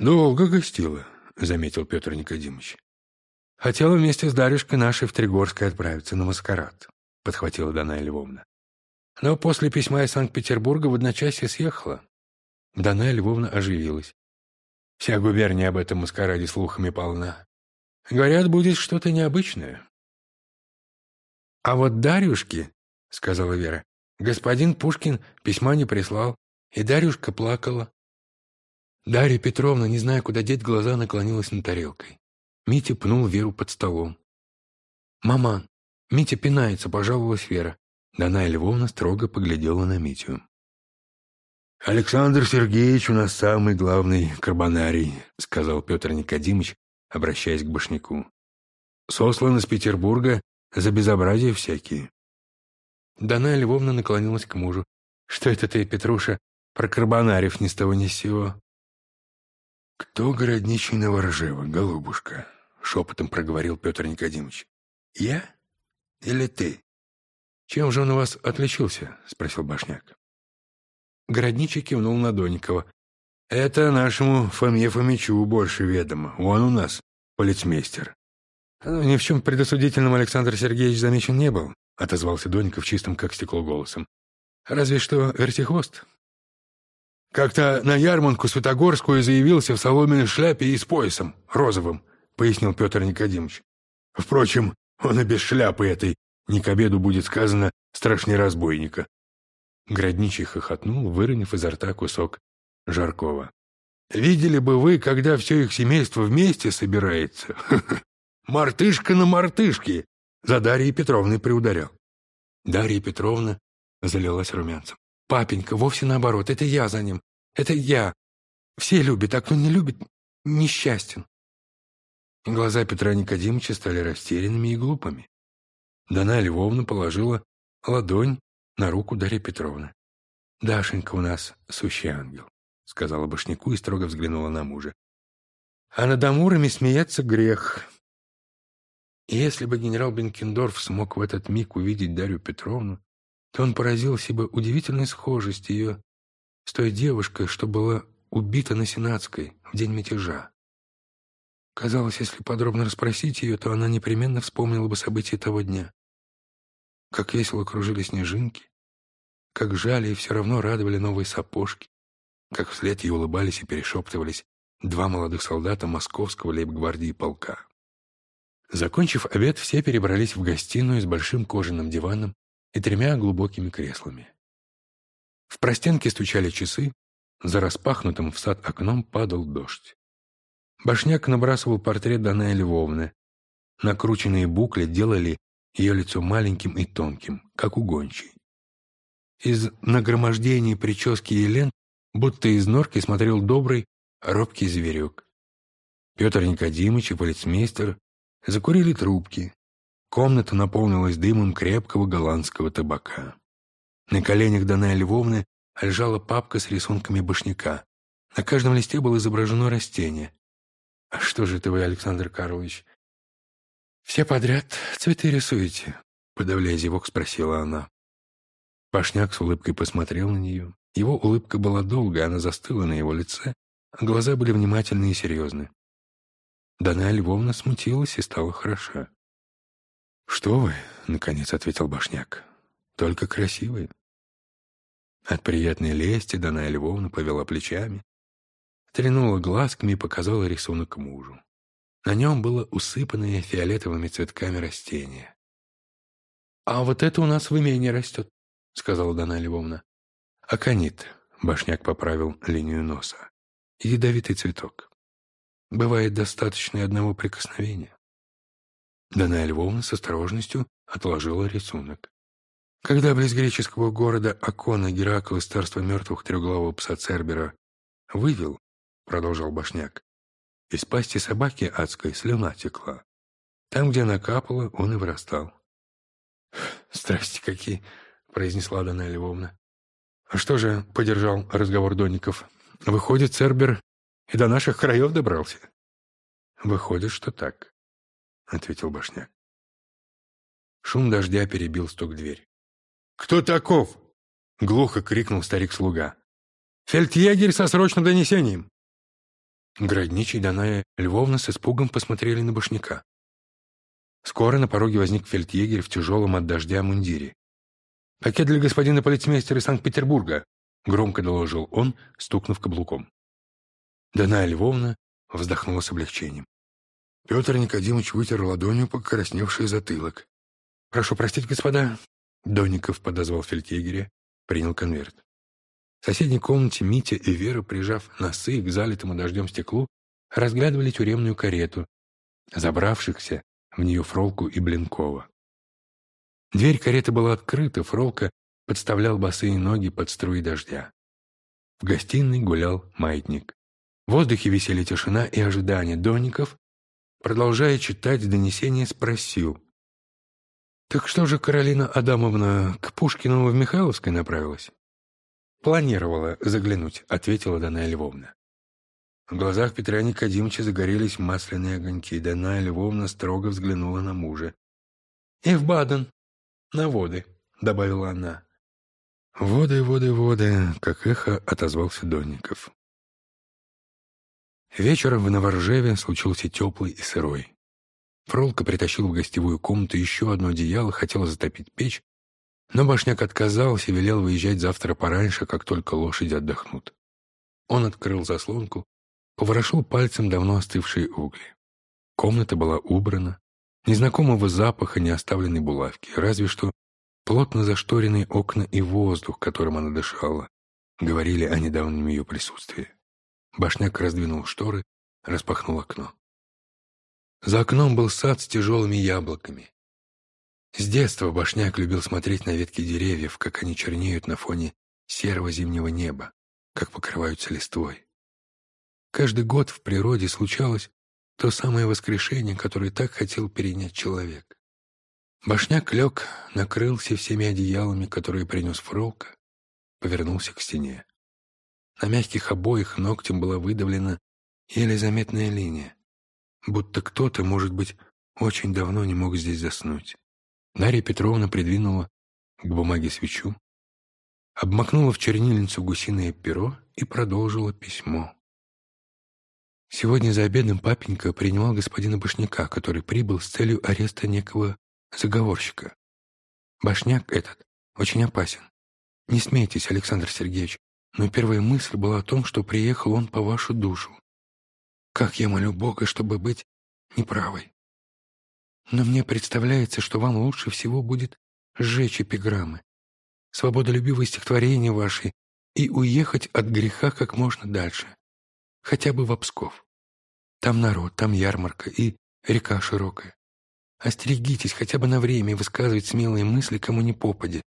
«Долго гостила», — заметил Петр Никодимович. «Хотела вместе с Дарюшкой нашей в Тригорской отправиться на маскарад», — подхватила Даная Львовна. «Но после письма из Санкт-Петербурга в одночасье съехала». Даная Львовна оживилась. Вся губерния об этом маскараде слухами полна. Говорят, будет что-то необычное. «А вот Дарюшке, — сказала Вера, — господин Пушкин письма не прислал, и Дарюшка плакала. Дарья Петровна, не зная, куда деть глаза, наклонилась над тарелкой. Митя пнул Веру под столом. «Маман, Митя пинается», — пожаловалась Вера. Даная Львовна строго поглядела на Митю. «Александр Сергеевич у нас самый главный карбонарий», — сказал Петр Никодимович, обращаясь к башняку. «Сослан из Петербурга за безобразие всякие». Даная Львовна наклонилась к мужу. «Что это ты, Петруша, про карбонарев ни с того ни с сего?» «Кто городничий Новоржева, голубушка?» — шепотом проговорил Петр Никодимович. «Я или ты?» «Чем же он у вас отличился?» — спросил Башняк. Городничий кивнул на Доникова. «Это нашему Фоме Фомичу больше ведомо. Он у нас полицмейстер». «Ну, «Ни в чем предосудительном Александр Сергеевич замечен не был», — отозвался Доников чистым, как стекло, голосом. «Разве что вертихвост». «Как-то на ярманку Святогорскую заявился в соломенной шляпе и с поясом, розовым», — пояснил Петр Никодимович. «Впрочем, он и без шляпы этой, не к обеду будет сказано, страшнее разбойника. Градничий хохотнул, выронив изо рта кусок жаркого. «Видели бы вы, когда все их семейство вместе собирается? Мартышка на мартышке!» За Дарьей Петровной приударял. Дарья Петровна залилась румянцем. «Папенька, вовсе наоборот, это я за ним. Это я. Все любят, а кто не любит, несчастен». Глаза Петра Никодимовича стали растерянными и глупыми. Дана Львовна положила ладонь на руку Дарья Петровна. «Дашенька у нас сущий ангел», — сказала Башняку и строго взглянула на мужа. «А над Амурами смеяться грех». И если бы генерал Бенкендорф смог в этот миг увидеть Дарью Петровну, то он поразился бы удивительной схожести ее с той девушкой, что была убита на Сенатской в день мятежа. Казалось, если подробно расспросить ее, то она непременно вспомнила бы события того дня. Как весело кружили снежинки, как жали и все равно радовали новые сапожки, как вслед ей улыбались и перешептывались два молодых солдата московского лейб-гвардии полка. Закончив обед, все перебрались в гостиную с большим кожаным диваном и тремя глубокими креслами. В простенке стучали часы, за распахнутым в сад окном падал дождь. Башняк набрасывал портрет Даная Львовны. Накрученные букли делали ее лицо маленьким и тонким, как у гончей. Из нагромождений прически и лент, будто из норки смотрел добрый, робкий зверек. Петр Никодимович и полицмейстер закурили трубки. Комната наполнилась дымом крепкого голландского табака. На коленях Даная Львовны лежала папка с рисунками башняка. На каждом листе было изображено растение. «А что же это вы, Александр Карлович?» «Все подряд цветы рисуете?» Подавляя зевок, спросила она. Пашняк с улыбкой посмотрел на нее. Его улыбка была долгая, она застыла на его лице, а глаза были внимательны и серьезны. Дана Львовна смутилась и стала хороша. «Что вы?» — наконец ответил Башняк. «Только красивые». От приятной лести Дана Львовна повела плечами, тренула глазками и показала рисунок мужу. На нем было усыпанное фиолетовыми цветками растение. «А вот это у нас в имении растет», — сказала Дана Львовна. «Аконит», — Башняк поправил линию носа. «Ядовитый цветок. Бывает достаточно одного прикосновения». Дана Львовна с осторожностью отложила рисунок. Когда близ греческого города Акона Геракл из царства мертвых трехглавого пса Цербера вывел, продолжал Башняк, из пасти собаки адской слюна текла. Там, где она капала, он и вырастал. «Страсти какие!» — произнесла Дана Львовна. «А что же?» — поддержал разговор Донников. «Выходит, Цербер и до наших краев добрался?» «Выходит, что так», — ответил Башняк. Шум дождя перебил стук в дверь. «Кто таков?» — глухо крикнул старик-слуга. «Фельдъегерь со срочным донесением!» Городничий Даная Львовна с испугом посмотрели на башняка. Скоро на пороге возник фельдъегерь в тяжелом от дождя мундире. «Пакет для господина полицмейстера Санкт-Петербурга», — громко доложил он, стукнув каблуком. Даная Львовна вздохнула с облегчением. Петр Никодимович вытер ладонью покрасневший затылок. «Прошу простить, господа». Донников подозвал фельдъегеря, принял конверт. В соседней комнате Митя и Вера, прижав носы к залитому дождем стеклу, разглядывали тюремную карету, забравшихся в нее Фролку и Блинкова. Дверь кареты была открыта, Фролка подставлял босые ноги под струи дождя. В гостиной гулял маятник. В воздухе висели тишина и ожидание. Донников, продолжая читать донесение, спросил. «Так что же Каролина Адамовна к Пушкину в Михайловской направилась?» «Планировала заглянуть», — ответила Даная Львовна. В глазах Петра Никодимовича загорелись масляные огоньки. Даная Львовна строго взглянула на мужа. «И в Баден, на воды», — добавила она. «Воды, воды, воды», — как эхо отозвался Донников. Вечером в Новоржеве случился теплый и сырой. Фролка притащил в гостевую комнату еще одно одеяло, хотел затопить печь, но башняк отказался и велел выезжать завтра пораньше, как только лошади отдохнут. Он открыл заслонку, поворошил пальцем давно остывшие угли. Комната была убрана, незнакомого запаха не оставленной булавки, разве что плотно зашторенные окна и воздух, которым она дышала, говорили о недавнем ее присутствии. Башняк раздвинул шторы, распахнул окно. За окном был сад с тяжелыми яблоками. С детства Башняк любил смотреть на ветки деревьев, как они чернеют на фоне серого зимнего неба, как покрываются листвой. Каждый год в природе случалось то самое воскрешение, которое так хотел перенять человек. Башняк лег, накрылся всеми одеялами, которые принес Фролка, повернулся к стене. На мягких обоих ногтем была выдавлена еле заметная линия, будто кто-то, может быть, очень давно не мог здесь заснуть. Дарья Петровна придвинула к бумаге свечу, обмакнула в чернильницу гусиное перо и продолжила письмо. Сегодня за обедом папенька принимал господина Башняка, который прибыл с целью ареста некого заговорщика. Башняк этот очень опасен. Не смейтесь, Александр Сергеевич, но первая мысль была о том, что приехал он по вашу душу. Как я молю Бога, чтобы быть неправой. Но мне представляется, что вам лучше всего будет сжечь эпиграммы, свободолюбивые стихотворения ваши и уехать от греха как можно дальше, хотя бы в Псков. Там народ, там ярмарка и река широкая. Остерегитесь хотя бы на время высказывать смелые мысли кому ни попадя,